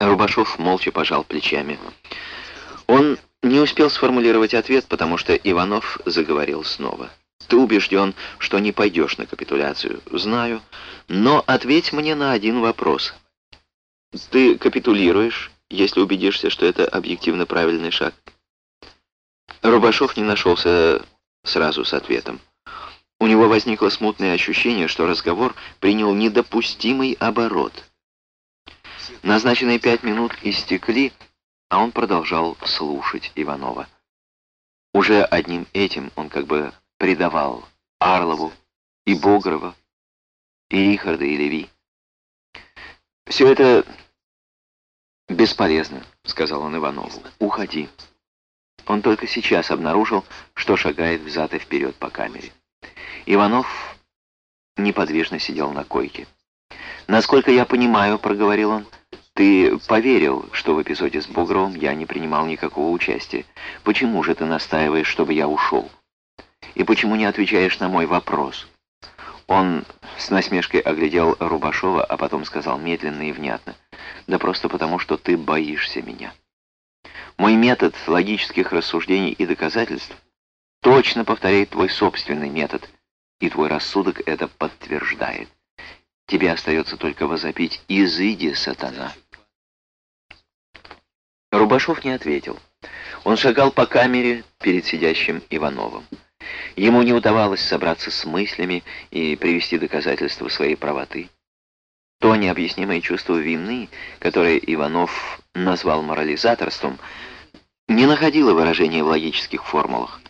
Рубашов молча пожал плечами. Он не успел сформулировать ответ, потому что Иванов заговорил снова. «Ты убежден, что не пойдешь на капитуляцию?» «Знаю. Но ответь мне на один вопрос. Ты капитулируешь, если убедишься, что это объективно правильный шаг?» Рубашов не нашелся сразу с ответом. У него возникло смутное ощущение, что разговор принял недопустимый оборот. Назначенные пять минут истекли, а он продолжал слушать Иванова. Уже одним этим он как бы предавал Арлову и Богрова, и Рихарда, и Леви. «Все это бесполезно», — сказал он Иванову. «Уходи». Он только сейчас обнаружил, что шагает взад и вперед по камере. Иванов неподвижно сидел на койке. «Насколько я понимаю», — проговорил он, — «ты поверил, что в эпизоде с Бугровым я не принимал никакого участия. Почему же ты настаиваешь, чтобы я ушел? И почему не отвечаешь на мой вопрос?» Он с насмешкой оглядел Рубашова, а потом сказал медленно и внятно. «Да просто потому, что ты боишься меня. Мой метод логических рассуждений и доказательств точно повторяет твой собственный метод — и твой рассудок это подтверждает. Тебе остается только возопить «Изыди, сатана!». Рубашов не ответил. Он шагал по камере перед сидящим Ивановым. Ему не удавалось собраться с мыслями и привести доказательства своей правоты. То необъяснимое чувство вины, которое Иванов назвал морализаторством, не находило выражения в логических формулах.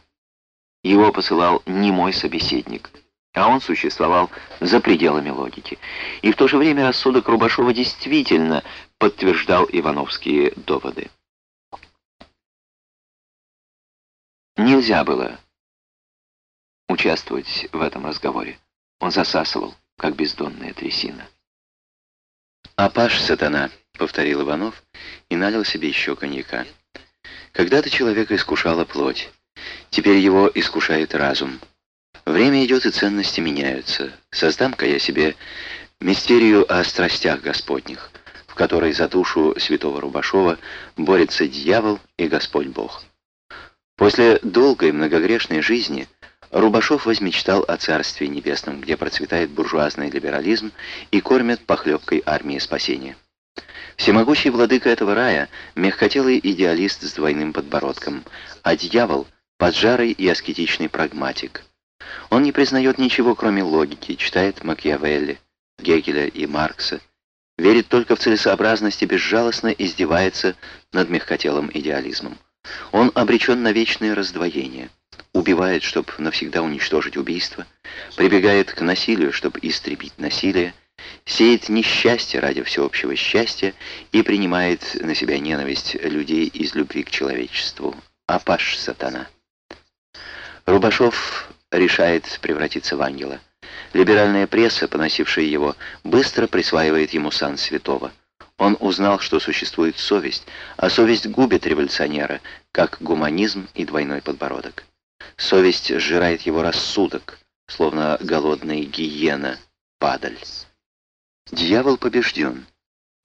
Его посылал не мой собеседник, а он существовал за пределами логики. И в то же время рассудок Рубашова действительно подтверждал ивановские доводы. Нельзя было участвовать в этом разговоре. Он засасывал, как бездонная трясина. «Апаш, сатана!» — повторил Иванов и налил себе еще коньяка. «Когда-то человека искушала плоть». Теперь его искушает разум. Время идет, и ценности меняются. Создам-ка я себе мистерию о страстях Господних, в которой за душу святого Рубашова борется дьявол и Господь Бог. После долгой многогрешной жизни Рубашов возмечтал о Царстве Небесном, где процветает буржуазный либерализм и кормят похлебкой армии спасения. Всемогущий владыка этого рая — мягкотелый идеалист с двойным подбородком, а дьявол — поджарый и аскетичный прагматик. Он не признает ничего, кроме логики, читает Макиавелли, Гегеля и Маркса, верит только в целесообразность и безжалостно издевается над мягкотелым идеализмом. Он обречен на вечное раздвоение, убивает, чтобы навсегда уничтожить убийство, прибегает к насилию, чтобы истребить насилие, сеет несчастье ради всеобщего счастья и принимает на себя ненависть людей из любви к человечеству. Апаш сатана. Рубашов решает превратиться в ангела. Либеральная пресса, поносившая его, быстро присваивает ему сан святого. Он узнал, что существует совесть, а совесть губит революционера, как гуманизм и двойной подбородок. Совесть сжирает его рассудок, словно голодная гиена, падаль. Дьявол побежден.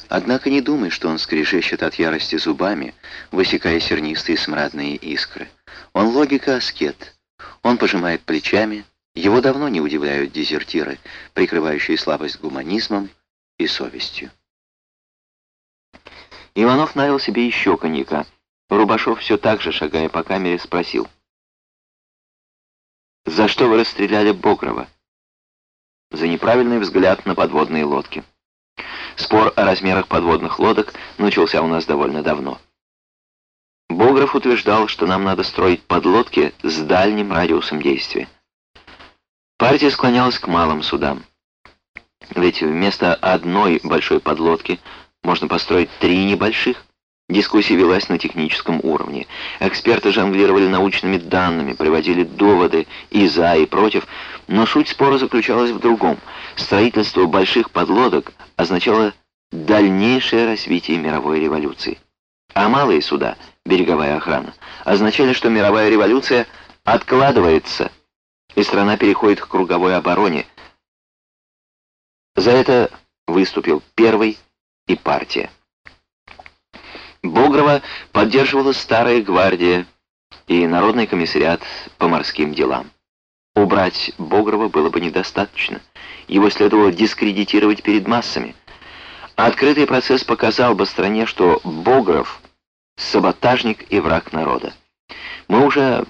Однако не думай, что он скрежещет от ярости зубами, высекая сернистые смрадные искры. Он логика-аскет, он пожимает плечами, его давно не удивляют дезертиры, прикрывающие слабость гуманизмом и совестью. Иванов налил себе еще коньяка. Рубашов все так же, шагая по камере, спросил. «За что вы расстреляли Богрова?» «За неправильный взгляд на подводные лодки». Спор о размерах подводных лодок начался у нас довольно давно. Богров утверждал, что нам надо строить подлодки с дальним радиусом действия. Партия склонялась к малым судам. Ведь вместо одной большой подлодки можно построить три небольших. Дискуссия велась на техническом уровне. Эксперты жонглировали научными данными, приводили доводы и за, и против, но суть спора заключалась в другом. Строительство больших подлодок означало дальнейшее развитие мировой революции. А малые суда — береговая охрана, означали, что мировая революция откладывается, и страна переходит к круговой обороне. За это выступил первый и партия. Богрова поддерживала старая гвардия и Народный комиссариат по морским делам. Убрать Богрова было бы недостаточно. Его следовало дискредитировать перед массами. Открытый процесс показал бы стране, что Богров — саботажник и враг народа. Мы уже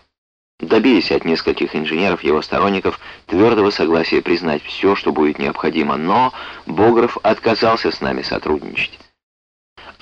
добились от нескольких инженеров, его сторонников, твердого согласия признать все, что будет необходимо, но Богров отказался с нами сотрудничать.